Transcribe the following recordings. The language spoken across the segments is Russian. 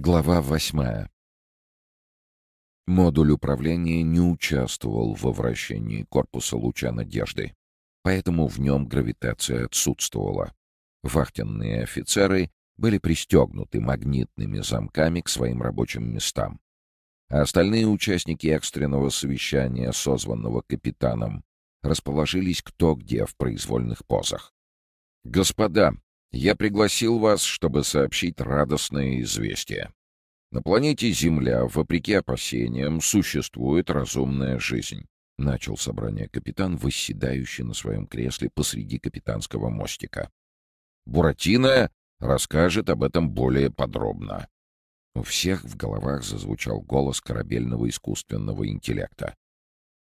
Глава восьмая. Модуль управления не участвовал во вращении корпуса луча надежды, поэтому в нем гравитация отсутствовала. Вахтенные офицеры были пристегнуты магнитными замками к своим рабочим местам. А остальные участники экстренного совещания, созванного капитаном, расположились кто где в произвольных позах. «Господа, я пригласил вас, чтобы сообщить радостное известие. На планете Земля, вопреки опасениям, существует разумная жизнь. Начал собрание капитан, восседающий на своем кресле посреди капитанского мостика. Буратино расскажет об этом более подробно. У всех в головах зазвучал голос корабельного искусственного интеллекта.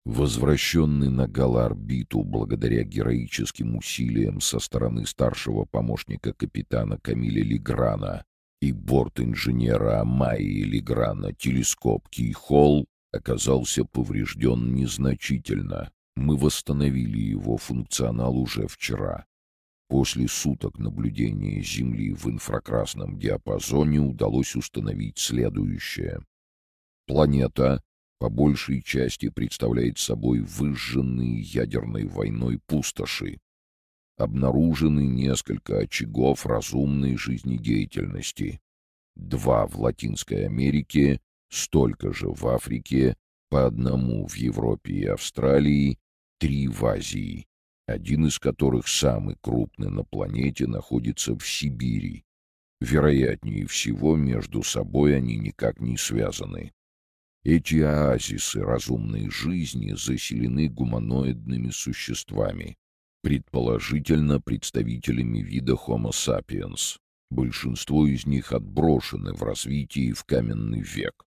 Возвращенный на галоорбиту благодаря героическим усилиям со стороны старшего помощника капитана Камиля Леграна и борт-инженера Амайи Леграна телескоп Кейхолл оказался поврежден незначительно. Мы восстановили его функционал уже вчера. После суток наблюдения Земли в инфракрасном диапазоне удалось установить следующее. Планета по большей части представляет собой выжженные ядерной войной пустоши. Обнаружены несколько очагов разумной жизнедеятельности. Два в Латинской Америке, столько же в Африке, по одному в Европе и Австралии, три в Азии, один из которых самый крупный на планете находится в Сибири. Вероятнее всего, между собой они никак не связаны. Эти оазисы разумной жизни заселены гуманоидными существами, предположительно представителями вида Homo sapiens. Большинство из них отброшены в развитии в каменный век.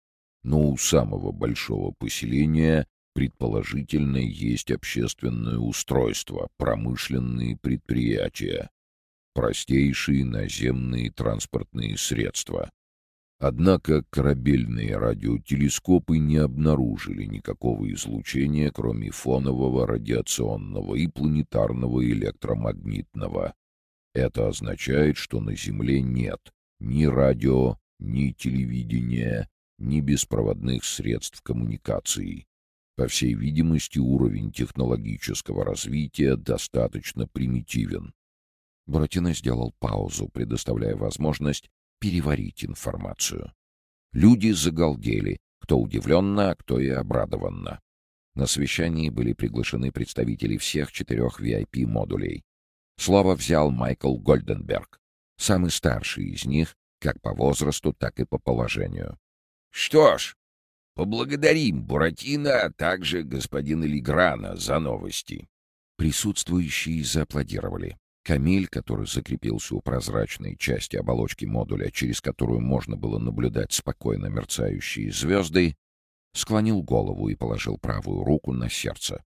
Но у самого большого поселения предположительно есть общественное устройство, промышленные предприятия, простейшие наземные транспортные средства, Однако корабельные радиотелескопы не обнаружили никакого излучения, кроме фонового радиационного и планетарного электромагнитного. Это означает, что на Земле нет ни радио, ни телевидения, ни беспроводных средств коммуникации. По всей видимости, уровень технологического развития достаточно примитивен. Буратино сделал паузу, предоставляя возможность переварить информацию. Люди загалдели, кто удивленно, а кто и обрадованно. На совещании были приглашены представители всех четырех VIP-модулей. Слово взял Майкл Гольденберг, самый старший из них, как по возрасту, так и по положению. «Что ж, поблагодарим Буратино, а также господина Леграна за новости». Присутствующие зааплодировали. Камиль, который закрепился у прозрачной части оболочки модуля, через которую можно было наблюдать спокойно мерцающие звезды, склонил голову и положил правую руку на сердце.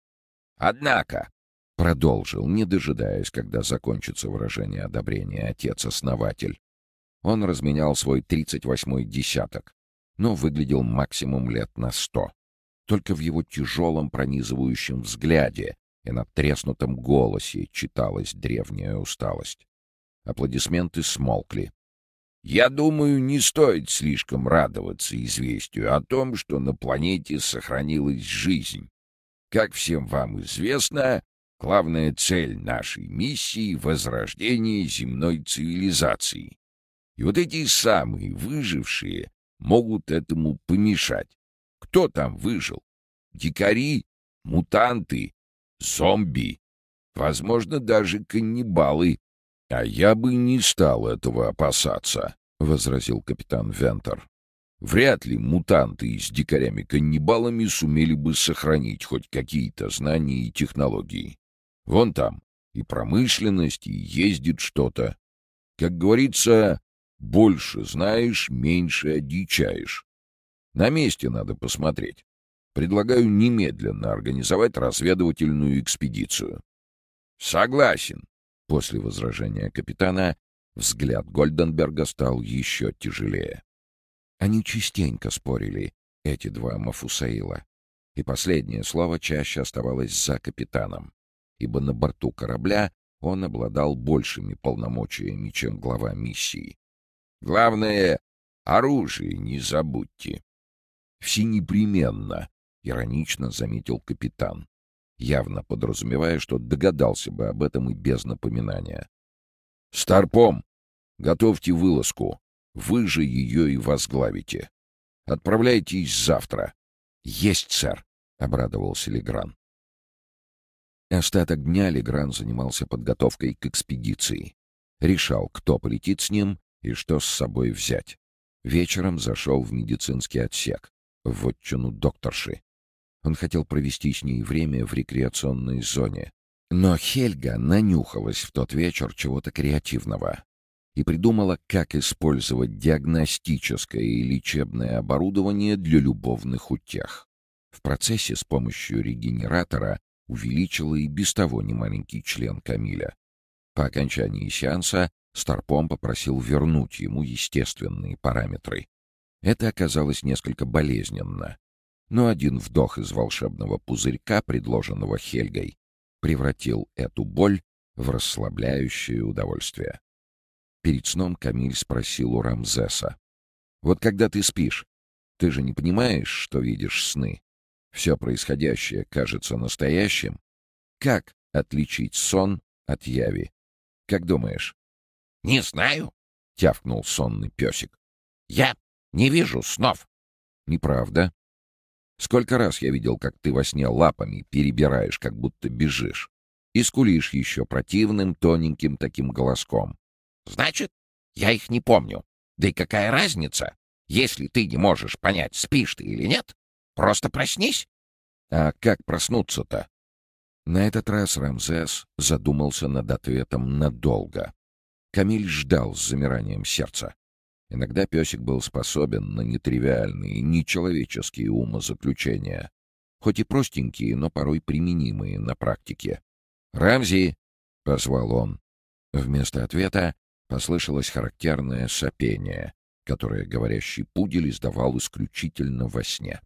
«Однако», — продолжил, не дожидаясь, когда закончится выражение одобрения отец-основатель, он разменял свой тридцать восьмой десяток, но выглядел максимум лет на сто. Только в его тяжелом пронизывающем взгляде и на треснутом голосе читалась древняя усталость. Аплодисменты смолкли. «Я думаю, не стоит слишком радоваться известию о том, что на планете сохранилась жизнь. Как всем вам известно, главная цель нашей миссии — возрождение земной цивилизации. И вот эти самые выжившие могут этому помешать. Кто там выжил? Дикари? Мутанты? Зомби, возможно, даже каннибалы. — А я бы не стал этого опасаться, — возразил капитан Вентер. Вряд ли мутанты с дикарями-каннибалами сумели бы сохранить хоть какие-то знания и технологии. Вон там и промышленность, и ездит что-то. Как говорится, больше знаешь, меньше одичаешь. На месте надо посмотреть. Предлагаю немедленно организовать разведывательную экспедицию. Согласен. После возражения капитана взгляд Гольденберга стал еще тяжелее. Они частенько спорили, эти два Мафусаила. И последнее слово чаще оставалось за капитаном, ибо на борту корабля он обладал большими полномочиями, чем глава миссии. Главное Оружие не забудьте. Все непременно, — иронично заметил капитан, явно подразумевая, что догадался бы об этом и без напоминания. «Старпом! Готовьте вылазку. Вы же ее и возглавите. Отправляйтесь завтра». «Есть, сэр!» — обрадовался Легран. Остаток дня Легран занимался подготовкой к экспедиции. Решал, кто полетит с ним и что с собой взять. Вечером зашел в медицинский отсек, в отчину докторши. Он хотел провести с ней время в рекреационной зоне. Но Хельга нанюхалась в тот вечер чего-то креативного и придумала, как использовать диагностическое и лечебное оборудование для любовных утех. В процессе с помощью регенератора увеличила и без того немаленький член Камиля. По окончании сеанса Старпом попросил вернуть ему естественные параметры. Это оказалось несколько болезненно, но один вдох из волшебного пузырька, предложенного Хельгой, превратил эту боль в расслабляющее удовольствие. Перед сном Камиль спросил у Рамзеса. «Вот когда ты спишь, ты же не понимаешь, что видишь сны? Все происходящее кажется настоящим? Как отличить сон от яви? Как думаешь?» «Не знаю», — тявкнул сонный песик. «Я не вижу снов». «Неправда. Сколько раз я видел, как ты во сне лапами перебираешь, как будто бежишь, и скулишь еще противным, тоненьким таким голоском. Значит, я их не помню. Да и какая разница, если ты не можешь понять, спишь ты или нет? Просто проснись. А как проснуться-то? На этот раз Рамзес задумался над ответом надолго. Камиль ждал с замиранием сердца. Иногда песик был способен на нетривиальные, нечеловеческие умозаключения, хоть и простенькие, но порой применимые на практике. «Рамзи!» — позвал он. Вместо ответа послышалось характерное сопение, которое говорящий пудель издавал исключительно во сне.